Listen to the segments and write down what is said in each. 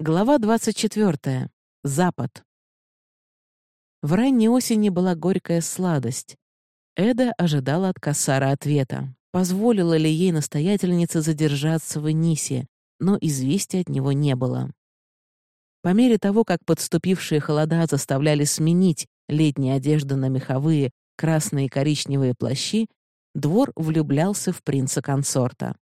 Глава 24. Запад. В ранней осени была горькая сладость. Эда ожидала от Кассара ответа. Позволила ли ей настоятельница задержаться в Энисе, но известия от него не было. По мере того, как подступившие холода заставляли сменить летние одежды на меховые, красные и коричневые плащи, двор влюблялся в принца-консорта.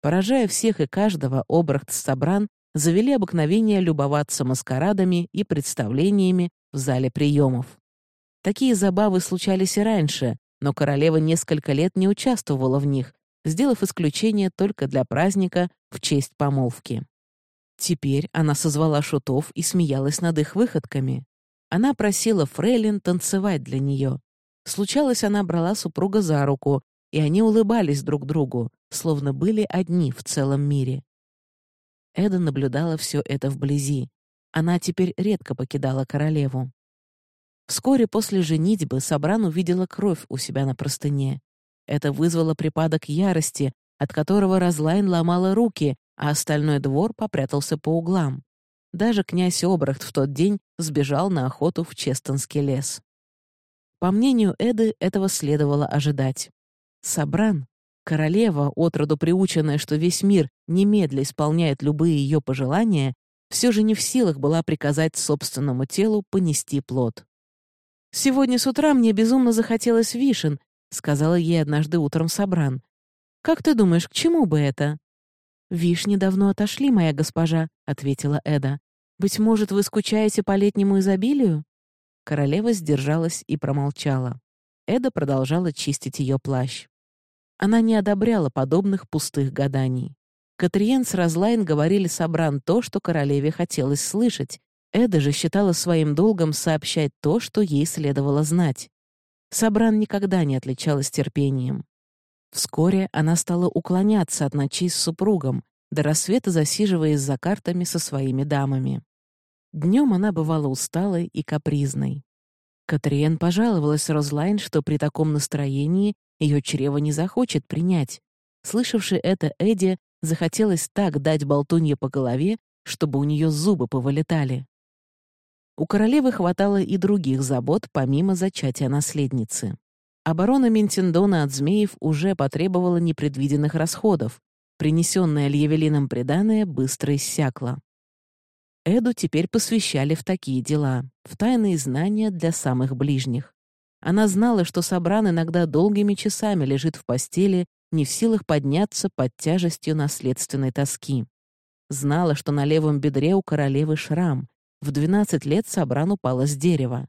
Поражая всех и каждого, Обрахт Сабран завели обыкновение любоваться маскарадами и представлениями в зале приемов. Такие забавы случались и раньше, но королева несколько лет не участвовала в них, сделав исключение только для праздника в честь помолвки. Теперь она созвала шутов и смеялась над их выходками. Она просила Фрейлин танцевать для нее. Случалось, она брала супруга за руку, и они улыбались друг другу, словно были одни в целом мире. Эда наблюдала все это вблизи. Она теперь редко покидала королеву. Вскоре после женитьбы Сабран увидела кровь у себя на простыне. Это вызвало припадок ярости, от которого Разлайн ломала руки, а остальной двор попрятался по углам. Даже князь Обрахт в тот день сбежал на охоту в Честонский лес. По мнению Эды, этого следовало ожидать. Сабран, Королева, отроду приученная, что весь мир немедля исполняет любые ее пожелания, все же не в силах была приказать собственному телу понести плод. «Сегодня с утра мне безумно захотелось вишен», — сказала ей однажды утром Сабран. «Как ты думаешь, к чему бы это?» «Вишни давно отошли, моя госпожа», — ответила Эда. «Быть может, вы скучаете по летнему изобилию?» Королева сдержалась и промолчала. Эда продолжала чистить ее плащ. Она не одобряла подобных пустых гаданий. Катриен с Разлайн говорили Сабран то, что королеве хотелось слышать. Эда же считала своим долгом сообщать то, что ей следовало знать. Сабран никогда не отличалась терпением. Вскоре она стала уклоняться от ночей с супругом, до рассвета засиживаясь за картами со своими дамами. Днем она бывала усталой и капризной. Катриен пожаловалась Розлайн, что при таком настроении ее чрево не захочет принять. Слышавший это Эдди захотелось так дать болтунье по голове, чтобы у нее зубы повылетали. У королевы хватало и других забот, помимо зачатия наследницы. Оборона Ментиндона от змеев уже потребовала непредвиденных расходов. Принесенное Льявелином преданное быстро иссякло. Эду теперь посвящали в такие дела, в тайные знания для самых ближних. Она знала, что Сабран иногда долгими часами лежит в постели, не в силах подняться под тяжестью наследственной тоски. Знала, что на левом бедре у королевы шрам. В 12 лет Сабран упала с дерева.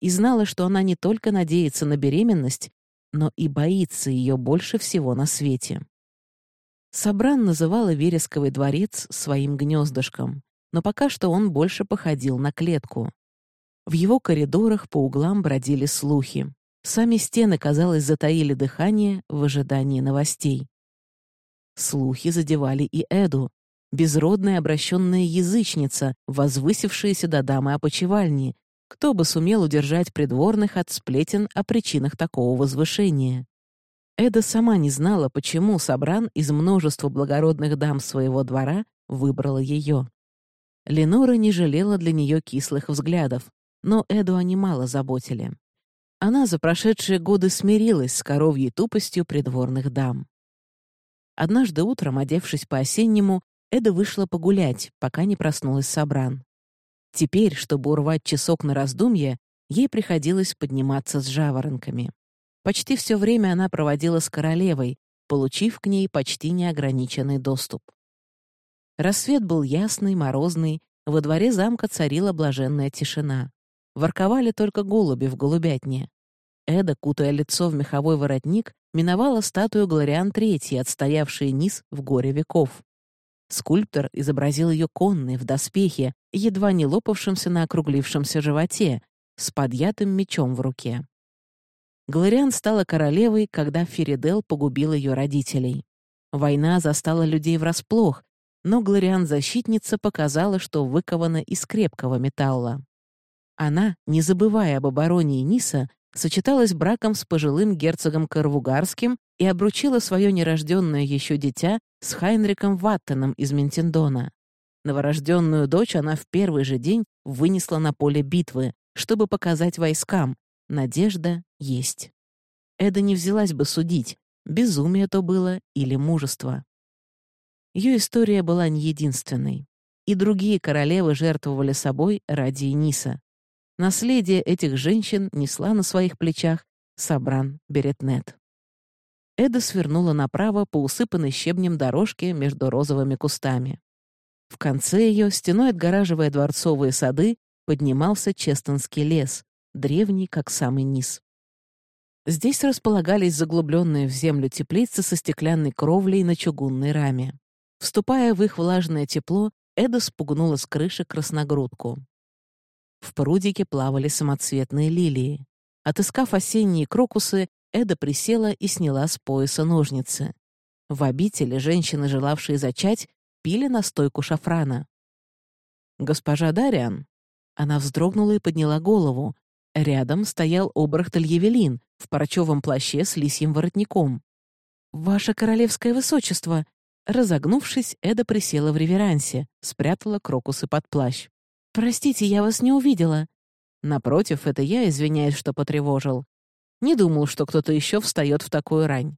И знала, что она не только надеется на беременность, но и боится ее больше всего на свете. Сабран называла Вересковый дворец своим гнездышком, но пока что он больше походил на клетку. В его коридорах по углам бродили слухи. Сами стены, казалось, затаили дыхание в ожидании новостей. Слухи задевали и Эду, безродная обращенная язычница, возвысившаяся до дамы опочивальни. Кто бы сумел удержать придворных от сплетен о причинах такого возвышения? Эда сама не знала, почему Сабран из множества благородных дам своего двора выбрала ее. Ленора не жалела для нее кислых взглядов, но Эду они мало заботили. Она за прошедшие годы смирилась с коровьей тупостью придворных дам. Однажды утром, одевшись по-осеннему, Эда вышла погулять, пока не проснулась Сабран. Теперь, чтобы урвать часок на раздумье, ей приходилось подниматься с жаворонками. Почти все время она проводила с королевой, получив к ней почти неограниченный доступ. Рассвет был ясный, морозный, во дворе замка царила блаженная тишина. Ворковали только голуби в голубятне. Эда, кутая лицо в меховой воротник, миновала статую Глориан Третьей, отстоявшей низ в горе веков. Скульптор изобразил ее конной, в доспехе, едва не лопавшемся на округлившемся животе, с подъятым мечом в руке. Глориан стала королевой, когда Феридел погубил ее родителей. Война застала людей врасплох, но Глориан-защитница показала, что выкована из крепкого металла. Она, не забывая об обороне Ниса, сочеталась браком с пожилым герцогом Карвугарским и обручила свое нерожденное еще дитя с Хайнриком Ваттеном из Ментендона. Новорожденную дочь она в первый же день вынесла на поле битвы, чтобы показать войскам. Надежда есть. Эда не взялась бы судить, безумие то было или мужество. Ее история была не единственной. И другие королевы жертвовали собой ради Эниса. Наследие этих женщин несла на своих плечах Сабран Беретнет. Эда свернула направо по усыпанной щебнем дорожке между розовыми кустами. В конце ее, стеной отгораживая дворцовые сады, поднимался Честонский лес, древний, как самый низ. Здесь располагались заглубленные в землю теплицы со стеклянной кровлей на чугунной раме. Вступая в их влажное тепло, Эда спугнула с крыши красногрудку. В прудике плавали самоцветные лилии. Отыскав осенние крокусы, Эда присела и сняла с пояса ножницы. В обители женщины, желавшие зачать, пили настойку шафрана. «Госпожа Дариан!» Она вздрогнула и подняла голову. Рядом стоял обрахтель Евелин в парчевом плаще с лисьим воротником. «Ваше королевское высочество!» Разогнувшись, Эда присела в реверансе, спрятала крокусы под плащ. «Простите, я вас не увидела». Напротив, это я извиняюсь, что потревожил. Не думал, что кто-то еще встает в такую рань.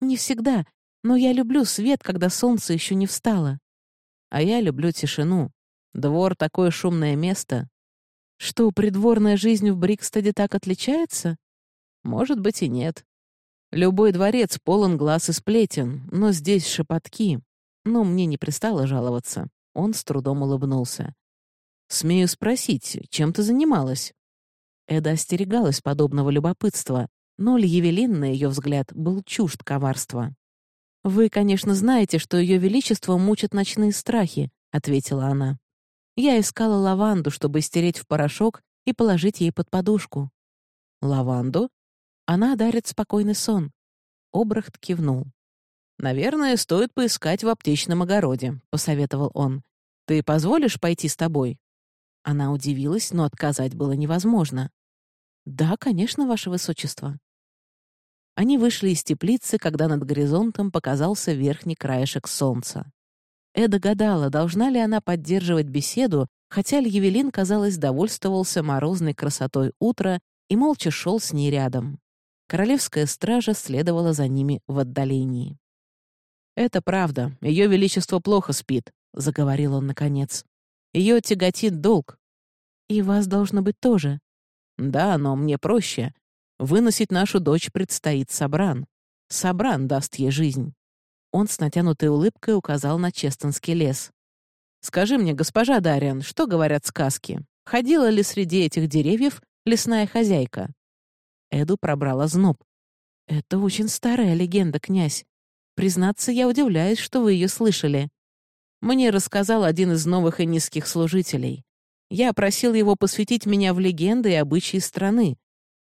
Не всегда, но я люблю свет, когда солнце еще не встало. А я люблю тишину. Двор — такое шумное место. Что, придворная жизнь в Брикстеде так отличается? Может быть и нет. Любой дворец полон глаз и сплетен, но здесь шепотки. Но мне не пристало жаловаться. Он с трудом улыбнулся. «Смею спросить, чем ты занималась?» Эда остерегалась подобного любопытства, но Льявелин, на ее взгляд, был чужд коварства. «Вы, конечно, знаете, что Ее Величество мучат ночные страхи», — ответила она. «Я искала лаванду, чтобы стереть в порошок и положить ей под подушку». «Лаванду?» Она дарит спокойный сон. Обрахт кивнул. «Наверное, стоит поискать в аптечном огороде», — посоветовал он. «Ты позволишь пойти с тобой?» Она удивилась, но отказать было невозможно. «Да, конечно, ваше высочество». Они вышли из теплицы, когда над горизонтом показался верхний краешек солнца. Эда гадала, должна ли она поддерживать беседу, хотя Льявелин, казалось, довольствовался морозной красотой утра и молча шел с ней рядом. Королевская стража следовала за ними в отдалении. «Это правда, Ее Величество плохо спит», — заговорил он наконец. «Ее тяготит долг». «И вас должно быть тоже», да, но мне проще. Выносить нашу дочь предстоит Сабран. Сабран даст ей жизнь. Он с натянутой улыбкой указал на Честонский лес. «Скажи мне, госпожа Дариан, что говорят сказки? Ходила ли среди этих деревьев лесная хозяйка?» Эду пробрала зноб. «Это очень старая легенда, князь. Признаться, я удивляюсь, что вы ее слышали. Мне рассказал один из новых и низких служителей. Я просил его посвятить меня в легенды и обычаи страны.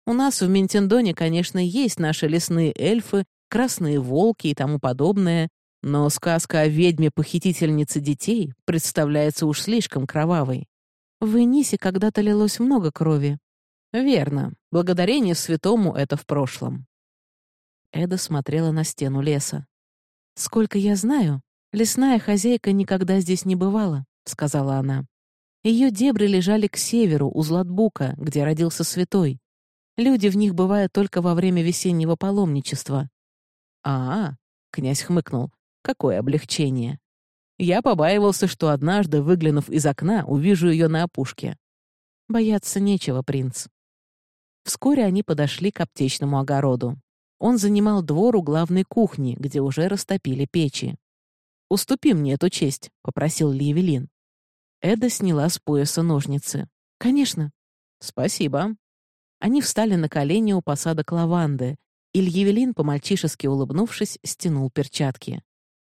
У нас в Ментендоне, конечно, есть наши лесные эльфы, красные волки и тому подобное, но сказка о ведьме-похитительнице детей представляется уж слишком кровавой. В Энисе когда-то лилось много крови. Верно. Благодарение святому это в прошлом. Эда смотрела на стену леса. «Сколько я знаю, лесная хозяйка никогда здесь не бывала», — сказала она. Ее дебри лежали к северу, у Златбука, где родился святой. Люди в них бывают только во время весеннего паломничества. «А, -а — князь хмыкнул, — какое облегчение. Я побаивался, что однажды, выглянув из окна, увижу ее на опушке. Бояться нечего, принц. Вскоре они подошли к аптечному огороду. Он занимал двор у главной кухни, где уже растопили печи. «Уступи мне эту честь», — попросил Ливелин. Эда сняла с пояса ножницы. «Конечно». «Спасибо». Они встали на колени у посадок лаванды. Ильевелин, по-мальчишески улыбнувшись, стянул перчатки.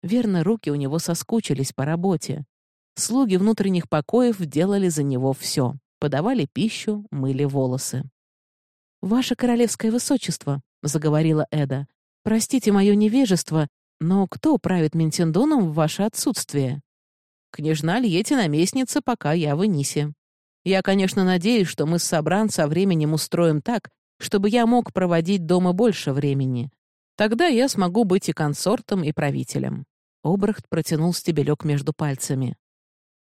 Верно, руки у него соскучились по работе. Слуги внутренних покоев делали за него все. Подавали пищу, мыли волосы. «Ваше королевское высочество», — заговорила Эда, — «простите мое невежество, но кто правит Ментендоном в ваше отсутствие?» Княжна Льети наместница, пока я в Энисе. Я, конечно, надеюсь, что мы с Собран со временем устроим так, чтобы я мог проводить дома больше времени. Тогда я смогу быть и консортом, и правителем». Обрахт протянул стебелек между пальцами.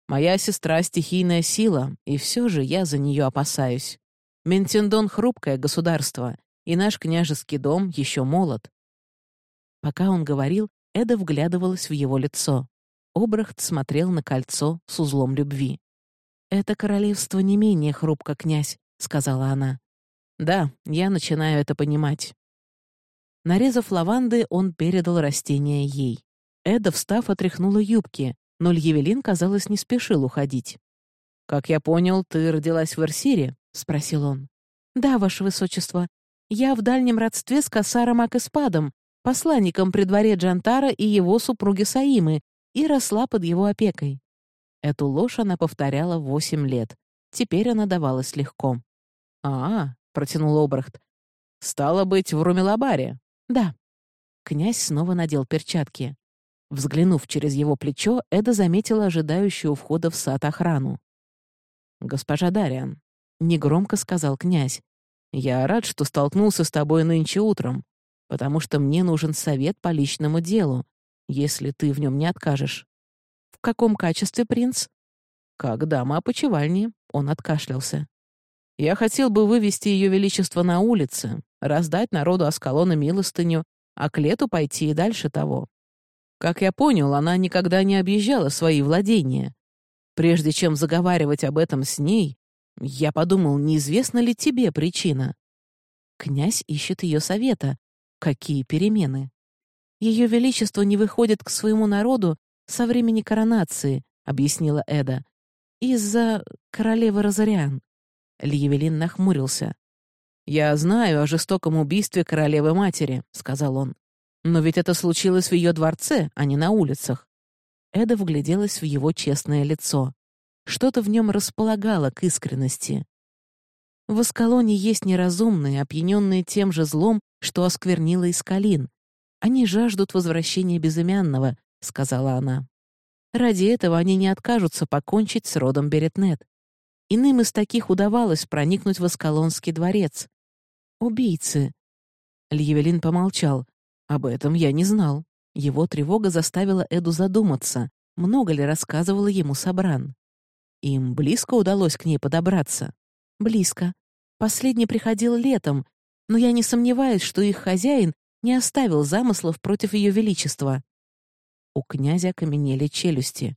Моя сестра — стихийная сила, и все же я за нее опасаюсь. Ментендон — хрупкое государство, и наш княжеский дом еще молод». Пока он говорил, Эда вглядывалась в его лицо. Обрахт смотрел на кольцо с узлом любви. «Это королевство не менее хрупко, князь», — сказала она. «Да, я начинаю это понимать». Нарезав лаванды, он передал растение ей. Эда, встав, отряхнула юбки, но Льявелин, казалось, не спешил уходить. «Как я понял, ты родилась в Эрсире?» — спросил он. «Да, ваше высочество. Я в дальнем родстве с Касаром Акэспадом, посланником при дворе Джантара и его супруги Саимы, и росла под его опекой. Эту ложь она повторяла восемь лет. Теперь она давалась легко. «А, — протянул Обрахт, — стало быть, в Румелабаре?» «Да». Князь снова надел перчатки. Взглянув через его плечо, Эда заметила ожидающую у входа в сад охрану. «Госпожа Дариан», — негромко сказал князь, «я рад, что столкнулся с тобой нынче утром, потому что мне нужен совет по личному делу, если ты в нем не откажешь». «В каком качестве, принц?» «Как дама опочивальни», — он откашлялся. «Я хотел бы вывести Ее Величество на улицы, раздать народу Аскалона милостыню, а к лету пойти и дальше того. Как я понял, она никогда не объезжала свои владения. Прежде чем заговаривать об этом с ней, я подумал, неизвестна ли тебе причина. Князь ищет ее совета. Какие перемены? Ее Величество не выходит к своему народу со времени коронации, объяснила Эда. Из-за королевы Розариан. Льявелин нахмурился. «Я знаю о жестоком убийстве королевы-матери», — сказал он. Но ведь это случилось в ее дворце, а не на улицах. Эда вгляделась в его честное лицо. Что-то в нем располагало к искренности. В Аскалоне есть неразумные, опьяненные тем же злом, что осквернила Искалин. Они жаждут возвращения безымянного, — сказала она. Ради этого они не откажутся покончить с родом Беретнет. Иным из таких удавалось проникнуть в Аскалонский дворец. Убийцы. Льявелин помолчал. Об этом я не знал. Его тревога заставила Эду задуматься, много ли рассказывала ему Сабран. Им близко удалось к ней подобраться. Близко. Последний приходил летом, но я не сомневаюсь, что их хозяин не оставил замыслов против ее величества. У князя окаменели челюсти.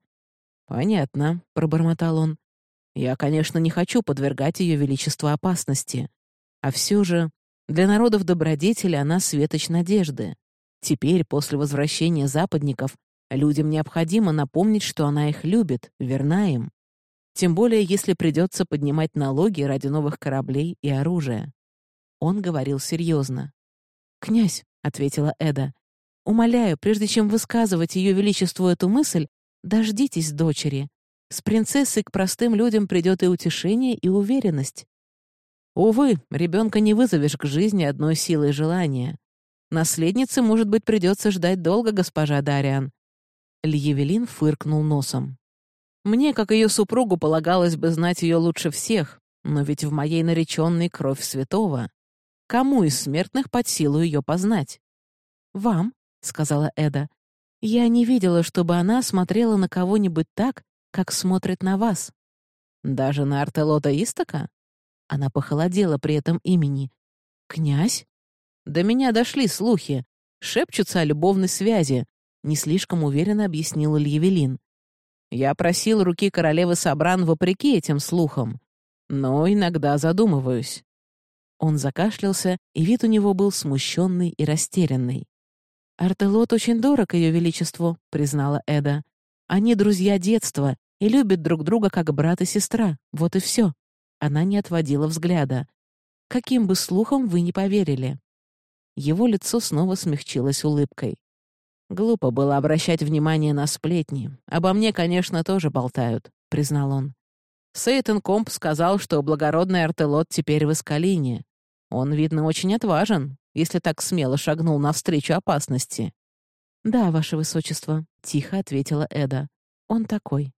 «Понятно», — пробормотал он. «Я, конечно, не хочу подвергать ее величество опасности. А все же для народов добродетели она светоч надежды. Теперь, после возвращения западников, людям необходимо напомнить, что она их любит, верна им. Тем более, если придется поднимать налоги ради новых кораблей и оружия. Он говорил серьезно. «Князь», — ответила Эда, — «умоляю, прежде чем высказывать Ее Величеству эту мысль, дождитесь дочери. С принцессой к простым людям придет и утешение, и уверенность. Увы, ребенка не вызовешь к жизни одной силой желания. Наследнице, может быть, придется ждать долго, госпожа Дариан». Льявелин фыркнул носом. «Мне, как ее супругу, полагалось бы знать ее лучше всех, но ведь в моей нареченной кровь святого. Кому из смертных под силу ее познать?» «Вам», — сказала Эда. «Я не видела, чтобы она смотрела на кого-нибудь так, как смотрит на вас». «Даже на Артелота Истока?» Она похолодела при этом имени. «Князь?» До меня дошли слухи. Шепчутся о любовной связи. Не слишком уверенно объяснил Ильявелин. Я просил руки королевы Сабран вопреки этим слухам. Но иногда задумываюсь. Он закашлялся, и вид у него был смущенный и растерянный. «Артелот очень дорог ее величеству», — признала Эда. «Они друзья детства и любят друг друга как брат и сестра. Вот и все». Она не отводила взгляда. «Каким бы слухом вы не поверили». Его лицо снова смягчилось улыбкой. «Глупо было обращать внимание на сплетни. Обо мне, конечно, тоже болтают», — признал он. Сейтон Комп сказал, что благородный Артелот теперь в Искалине. Он, видно, очень отважен, если так смело шагнул навстречу опасности. «Да, ваше высочество», — тихо ответила Эда. «Он такой».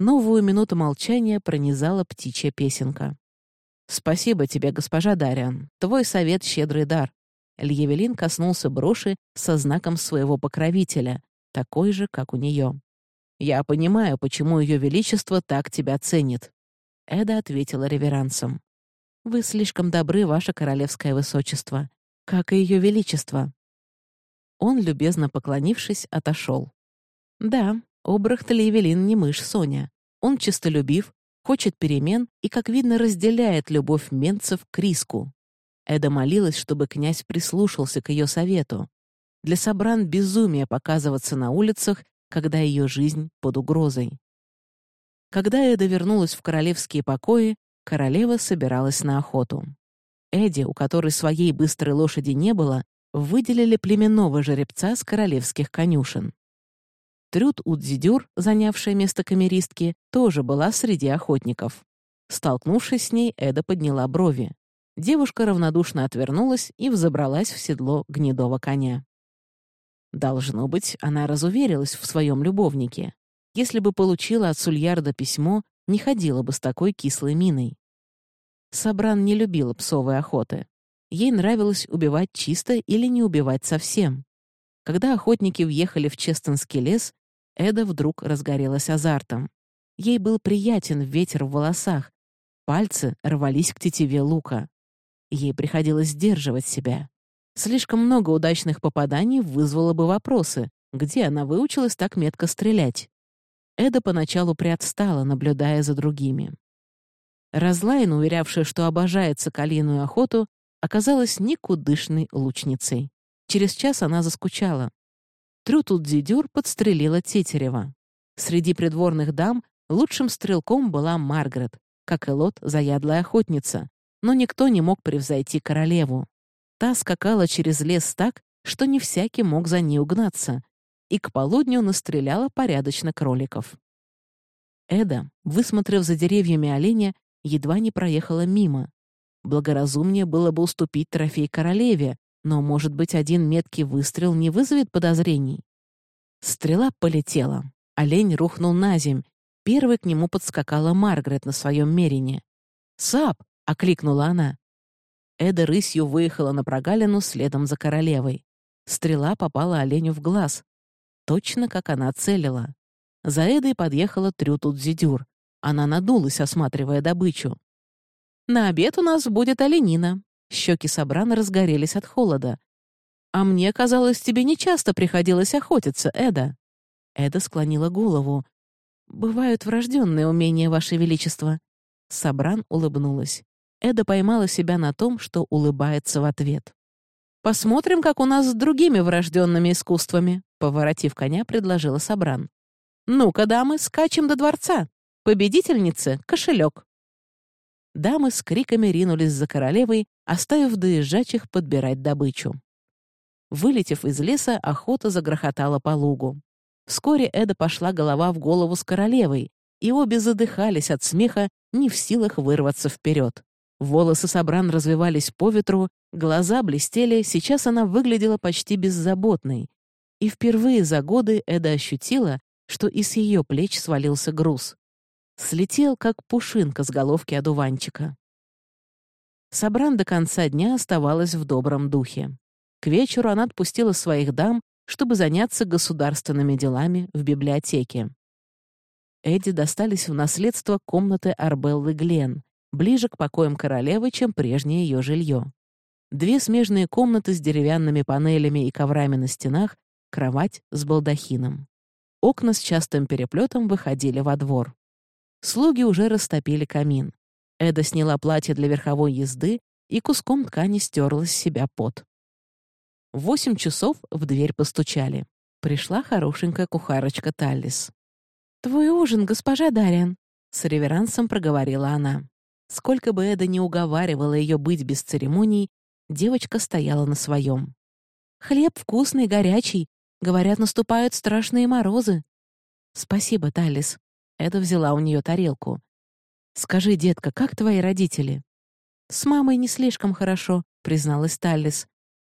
Новую минуту молчания пронизала птичья песенка. «Спасибо тебе, госпожа Дариан. Твой совет — щедрый дар. Льявелин коснулся броши со знаком своего покровителя, такой же, как у нее. Я понимаю, почему Ее Величество так тебя ценит». Эда ответила реверансом. «Вы слишком добры, Ваше Королевское Высочество, как и Ее Величество». Он, любезно поклонившись, отошел. «Да, Обрахт Левелин не мышь Соня. Он честолюбив, хочет перемен и, как видно, разделяет любовь менцев к риску. Эда молилась, чтобы князь прислушался к ее совету. Для Собран безумие показываться на улицах, когда ее жизнь под угрозой. Когда Эда вернулась в королевские покои, королева собиралась на охоту. Эдди, у которой своей быстрой лошади не было, выделили племенного жеребца с королевских конюшен. Трюд Удзидюр, занявшая место камеристки, тоже была среди охотников. Столкнувшись с ней, Эда подняла брови. Девушка равнодушно отвернулась и взобралась в седло гнедого коня. Должно быть, она разуверилась в своем любовнике. Если бы получила от Сульярда письмо, не ходила бы с такой кислой миной. Сабран не любила псовой охоты. Ей нравилось убивать чисто или не убивать совсем. Когда охотники въехали в Честонский лес, Эда вдруг разгорелась азартом. Ей был приятен ветер в волосах, пальцы рвались к тетиве лука. Ей приходилось сдерживать себя. Слишком много удачных попаданий вызвало бы вопросы, где она выучилась так метко стрелять. Эда поначалу приотстала, наблюдая за другими. Разлайн, уверявшая, что обожает соколиную охоту, оказалась никудышной лучницей. Через час она заскучала. Трютулдзидюр подстрелила Тетерева. Среди придворных дам лучшим стрелком была Маргарет, как и Лот, заядлая охотница, но никто не мог превзойти королеву. Та скакала через лес так, что не всякий мог за ней угнаться, и к полудню настреляла порядочно кроликов. Эда, высмотрев за деревьями оленя, едва не проехала мимо. Благоразумнее было бы уступить трофей королеве, но, может быть, один меткий выстрел не вызовет подозрений. Стрела полетела. Олень рухнул на земь. Первой к нему подскакала Маргарет на своем мерине. «Сап!» — окликнула она. Эда рысью выехала на прогалину следом за королевой. Стрела попала оленю в глаз. Точно как она целила. За Эдой подъехала Трютут-Зидюр. Она надулась, осматривая добычу. «На обед у нас будет оленина». Щеки Собрана разгорелись от холода. «А мне казалось, тебе нечасто приходилось охотиться, Эда». Эда склонила голову. «Бывают врожденные умения, Ваше Величество». Собран улыбнулась. Эда поймала себя на том, что улыбается в ответ. «Посмотрим, как у нас с другими врожденными искусствами», — поворотив коня, предложила Сабран. «Ну-ка, дамы, скачем до дворца. Победительнице — кошелек». Дамы с криками ринулись за королевой, оставив доезжачих подбирать добычу. Вылетев из леса, охота загрохотала по лугу. Вскоре Эда пошла голова в голову с королевой, и обе задыхались от смеха, не в силах вырваться вперед. Волосы Сабран развивались по ветру, глаза блестели, сейчас она выглядела почти беззаботной. И впервые за годы Эда ощутила, что из ее плеч свалился груз. Слетел, как пушинка с головки одуванчика. Сабран до конца дня оставалась в добром духе. К вечеру она отпустила своих дам, чтобы заняться государственными делами в библиотеке. Эдди достались в наследство комнаты Арбеллы Глен, ближе к покоям королевы, чем прежнее ее жилье. Две смежные комнаты с деревянными панелями и коврами на стенах, кровать с балдахином. Окна с частым переплетом выходили во двор. Слуги уже растопили камин. Эда сняла платье для верховой езды и куском ткани стерла с себя пот. В восемь часов в дверь постучали. Пришла хорошенькая кухарочка Таллис. «Твой ужин, госпожа Дариан», — с реверансом проговорила она. Сколько бы Эда не уговаривала ее быть без церемоний, девочка стояла на своем. «Хлеб вкусный, горячий. Говорят, наступают страшные морозы». «Спасибо, Талис». Эда взяла у нее тарелку. «Скажи, детка, как твои родители?» «С мамой не слишком хорошо», — призналась Талис.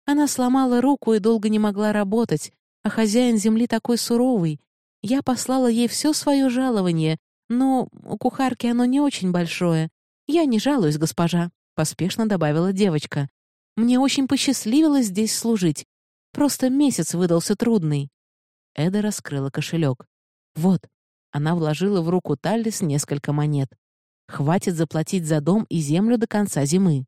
«Она сломала руку и долго не могла работать, а хозяин земли такой суровый. Я послала ей все свое жалование, но у кухарки оно не очень большое. «Я не жалуюсь, госпожа», — поспешно добавила девочка. «Мне очень посчастливилось здесь служить. Просто месяц выдался трудный». Эда раскрыла кошелек. «Вот, Она вложила в руку Таллис несколько монет. Хватит заплатить за дом и землю до конца зимы.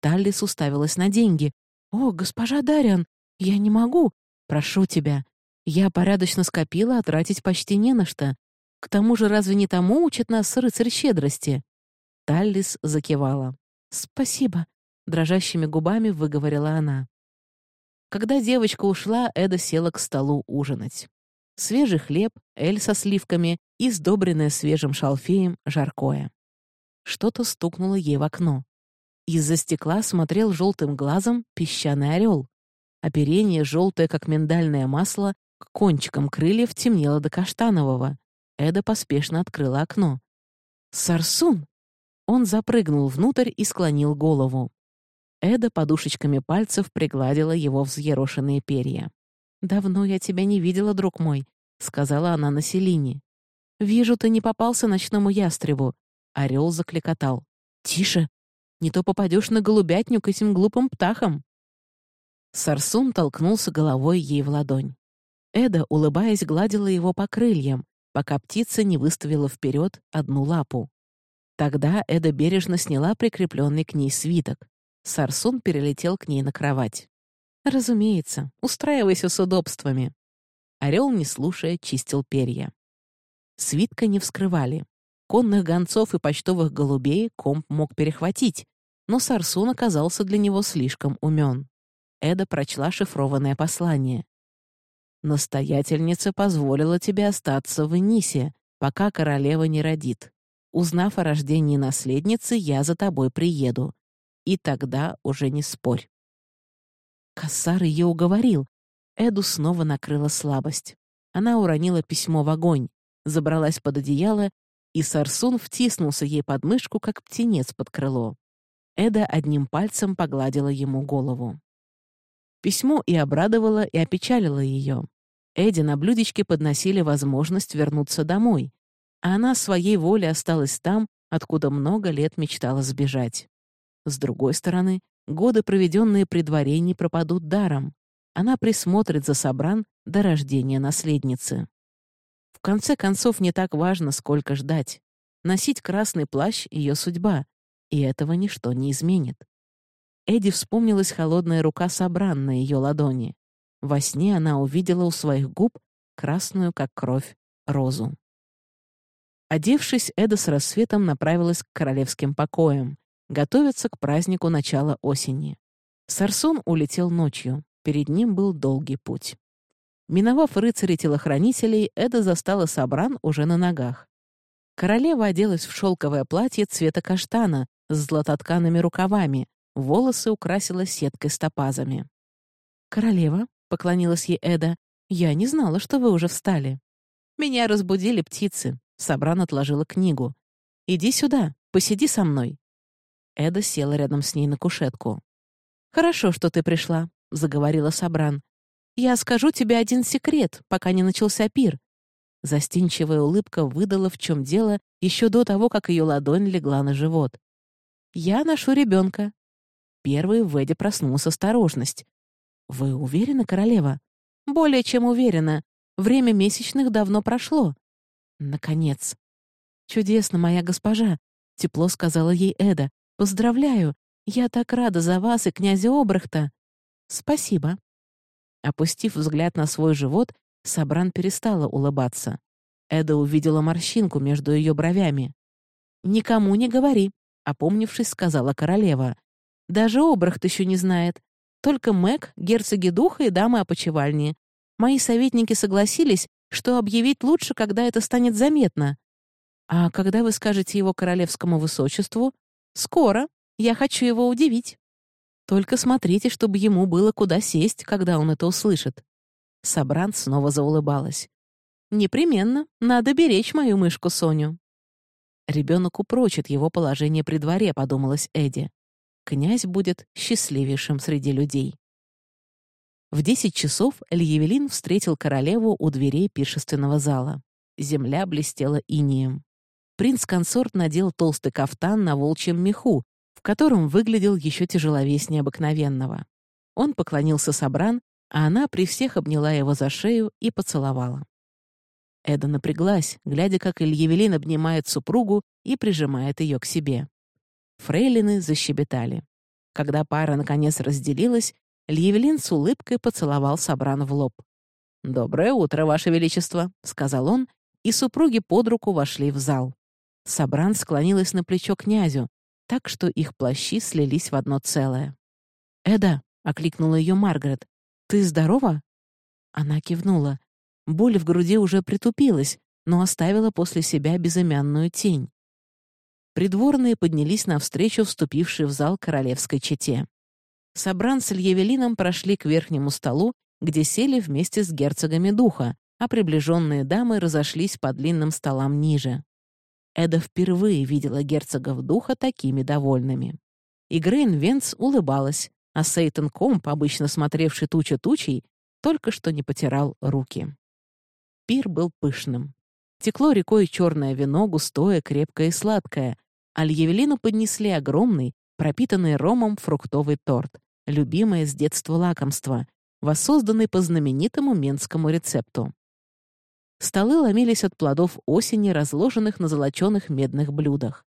Таллис уставилась на деньги. «О, госпожа Дариан, я не могу. Прошу тебя. Я порядочно скопила, а тратить почти не на что. К тому же разве не тому учит нас рыцарь щедрости?» Таллис закивала. «Спасибо», — дрожащими губами выговорила она. Когда девочка ушла, Эда села к столу ужинать. Свежий хлеб, эль со сливками и сдобренное свежим шалфеем жаркое. Что-то стукнуло ей в окно. Из-за стекла смотрел желтым глазом песчаный орел. Оперение, желтое, как миндальное масло, к кончикам крыльев темнело до каштанового. Эда поспешно открыла окно. «Сарсун!» Он запрыгнул внутрь и склонил голову. Эда подушечками пальцев пригладила его взъерошенные перья. «Давно я тебя не видела, друг мой», — сказала она на Селине. «Вижу, ты не попался ночному ястребу». Орел закликотал. «Тише! Не то попадешь на голубятню к этим глупым птахам». Сарсун толкнулся головой ей в ладонь. Эда, улыбаясь, гладила его по крыльям, пока птица не выставила вперед одну лапу. Тогда Эда бережно сняла прикрепленный к ней свиток. Сарсун перелетел к ней на кровать. «Разумеется, устраивайся с удобствами». Орел, не слушая, чистил перья. Свитка не вскрывали. Конных гонцов и почтовых голубей комп мог перехватить, но Сарсун оказался для него слишком умен. Эда прочла шифрованное послание. «Настоятельница позволила тебе остаться в Энисе, пока королева не родит. Узнав о рождении наследницы, я за тобой приеду. И тогда уже не спорь». Кассар ее уговорил. Эду снова накрыла слабость. Она уронила письмо в огонь, забралась под одеяло, и Сарсун втиснулся ей под мышку, как птенец под крыло. Эда одним пальцем погладила ему голову. Письмо и обрадовало, и опечалило ее. Эдди на блюдечке подносили возможность вернуться домой, а она своей волей осталась там, откуда много лет мечтала сбежать. С другой стороны, годы, проведенные при дворе, не пропадут даром. Она присмотрит за Собран до рождения наследницы. В конце концов, не так важно, сколько ждать. Носить красный плащ — ее судьба, и этого ничто не изменит. Эдди вспомнилась холодная рука Собран на ее ладони. Во сне она увидела у своих губ красную, как кровь, розу. Одевшись, Эда с рассветом направилась к королевским покоям, готовиться к празднику начала осени. Сарсон улетел ночью, перед ним был долгий путь. Миновав рыцарей-телохранителей, Эда застала Сабран уже на ногах. Королева оделась в шелковое платье цвета каштана с златотканными рукавами, волосы украсила сеткой с топазами. «Королева», — поклонилась ей Эда, — «я не знала, что вы уже встали». «Меня разбудили птицы», — Сабран отложила книгу. «Иди сюда, посиди со мной». Эда села рядом с ней на кушетку. «Хорошо, что ты пришла», — заговорила Сабран. «Я скажу тебе один секрет, пока не начался пир». Застенчивая улыбка выдала, в чем дело, еще до того, как ее ладонь легла на живот. «Я ношу ребенка, Первый в Эде проснулся осторожность. «Вы уверены, королева?» «Более чем уверена. Время месячных давно прошло». «Наконец». «Чудесно, моя госпожа», — тепло сказала ей Эда. «Поздравляю. Я так рада за вас и князя Обрахта». «Спасибо». Опустив взгляд на свой живот, Сабран перестала улыбаться. Эда увидела морщинку между ее бровями. «Никому не говори», — опомнившись, сказала королева. Даже Обрахт еще не знает. Только Мэг, герцоги духа и дамы опочивальни. Мои советники согласились, что объявить лучше, когда это станет заметно. А когда вы скажете его королевскому высочеству? Скоро. Я хочу его удивить. Только смотрите, чтобы ему было куда сесть, когда он это услышит. Сабран снова заулыбалась. «Непременно. Надо беречь мою мышку Соню». «Ребенок упрочит его положение при дворе», — подумалась Эдди князь будет счастливейшим среди людей. В десять часов Льявелин встретил королеву у дверей пиршественного зала. Земля блестела инием. Принц-консорт надел толстый кафтан на волчьем меху, в котором выглядел еще тяжеловеснее обыкновенного. Он поклонился Собран, а она при всех обняла его за шею и поцеловала. Эда напряглась, глядя, как Ильявелин обнимает супругу и прижимает ее к себе. Фрейлины защебетали. Когда пара наконец разделилась, Льявелин с улыбкой поцеловал Сабран в лоб. «Доброе утро, Ваше Величество», — сказал он, и супруги под руку вошли в зал. Сабран склонилась на плечо князю, так что их плащи слились в одно целое. «Эда», — окликнула ее Маргарет, — «ты здорова?» Она кивнула. Боль в груди уже притупилась, но оставила после себя безымянную тень. Придворные поднялись навстречу вступившей в зал королевской чете. Собран с Ильявелином прошли к верхнему столу, где сели вместе с герцогами духа, а приближенные дамы разошлись по длинным столам ниже. Эда впервые видела герцогов духа такими довольными. И Грейн Венц улыбалась, а Сейтон Комп, обычно смотревший туча тучей, только что не потирал руки. Пир был пышным. Текло рекой черное вино, густое, крепкое и сладкое, а Льявелину поднесли огромный, пропитанный ромом фруктовый торт, любимое с детства лакомство, воссозданный по знаменитому менскому рецепту. Столы ломились от плодов осени, разложенных на золоченых медных блюдах.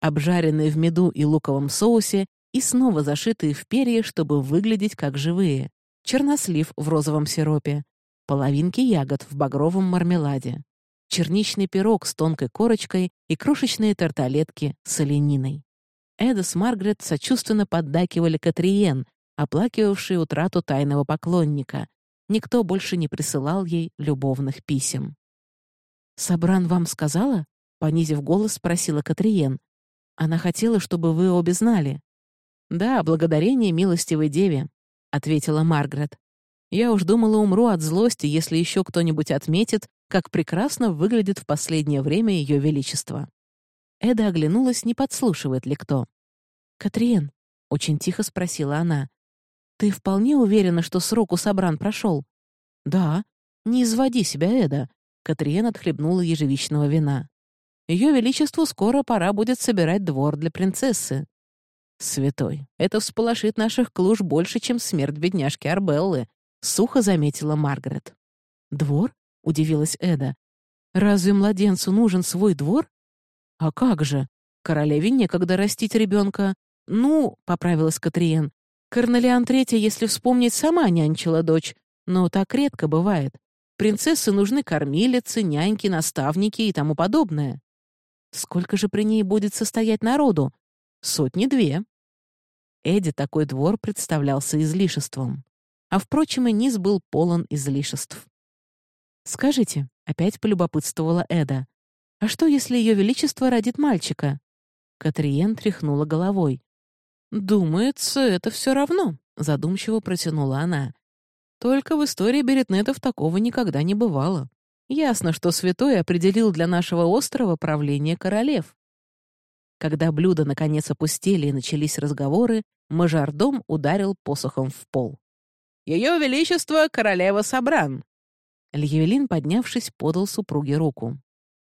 Обжаренные в меду и луковом соусе и снова зашитые в перья, чтобы выглядеть как живые. Чернослив в розовом сиропе, половинки ягод в багровом мармеладе, черничный пирог с тонкой корочкой и крошечные тарталетки с олениной. Эда с Маргарет сочувственно поддакивали Катриен, оплакивавшей утрату тайного поклонника. Никто больше не присылал ей любовных писем. «Сабран вам сказала?» — понизив голос, спросила Катриен. «Она хотела, чтобы вы обе знали». «Да, благодарение милостивой деве», — ответила Маргарет. «Я уж думала, умру от злости, если еще кто-нибудь отметит, как прекрасно выглядит в последнее время Ее Величество». Эда оглянулась, не подслушивает ли кто. «Катриен», — очень тихо спросила она, «Ты вполне уверена, что срок у Собран прошел?» «Да. Не изводи себя, Эда». Катриен отхлебнула ежевичного вина. Ее Величеству скоро пора будет собирать двор для принцессы. Святой, это всполошит наших клуж больше, чем смерть бедняжки Арбеллы, сухо заметила Маргарет. Двор? удивилась Эда. Разве младенцу нужен свой двор? А как же? Королеве некогда растить ребенка. Ну, поправилась Катриен, Корнелиан Третья, если вспомнить, сама нянчила дочь, но так редко бывает. Принцессы нужны кормилицы, няньки, наставники и тому подобное. Сколько же при ней будет состоять народу? Сотни-две. Эдди такой двор представлялся излишеством. А, впрочем, и низ был полон излишеств. «Скажите», — опять полюбопытствовала Эда, «а что, если Ее Величество родит мальчика?» Катриен тряхнула головой. «Думается, это все равно», — задумчиво протянула она. «Только в истории Беретнетов такого никогда не бывало. Ясно, что святой определил для нашего острова правление королев». Когда блюда наконец опустили и начались разговоры, мажордом ударил посохом в пол. «Ее Величество — королева Сабран!» Льявелин, поднявшись, подал супруге руку.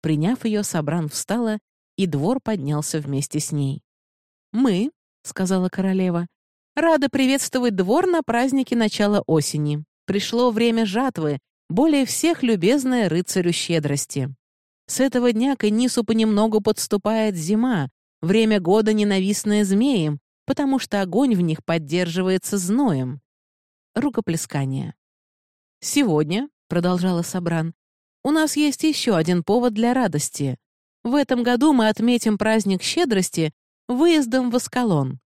Приняв ее, Сабран встала, и двор поднялся вместе с ней. «Мы, — сказала королева. «Рада приветствовать двор на празднике начала осени. Пришло время жатвы, более всех любезная рыцарю щедрости. С этого дня к Энису понемногу подступает зима, время года ненавистное змеям, потому что огонь в них поддерживается зноем». Рукоплескание. «Сегодня», — продолжала Сабран, — «у нас есть еще один повод для радости. В этом году мы отметим праздник щедрости выездом в Аскалон.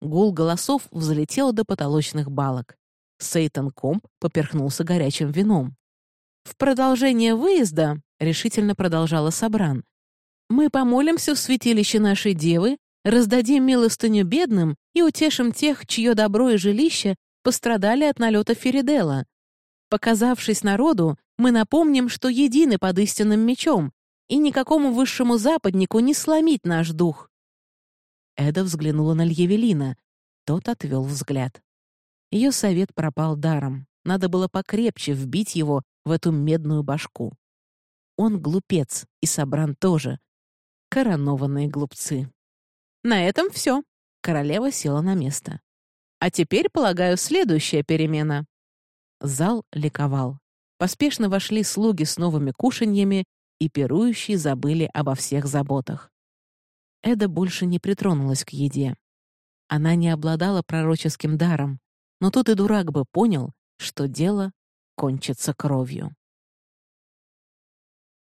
Гул голосов взлетел до потолочных балок. Сейтан Комп поперхнулся горячим вином. «В продолжение выезда», — решительно продолжала Сабран, «мы помолимся в святилище нашей девы, раздадим милостыню бедным и утешим тех, чье добро и жилище пострадали от налета Феридела. Показавшись народу, мы напомним, что едины под истинным мечом, и никакому высшему западнику не сломить наш дух. Эда взглянула на Льявелина. Тот отвел взгляд. Ее совет пропал даром. Надо было покрепче вбить его в эту медную башку. Он глупец, и Сабран тоже. Коронованные глупцы. На этом все. Королева села на место. А теперь, полагаю, следующая перемена. Зал ликовал. Поспешно вошли слуги с новыми кушаньями, и пирующие забыли обо всех заботах. Эда больше не притронулась к еде. Она не обладала пророческим даром, но тут и дурак бы понял, что дело кончится кровью.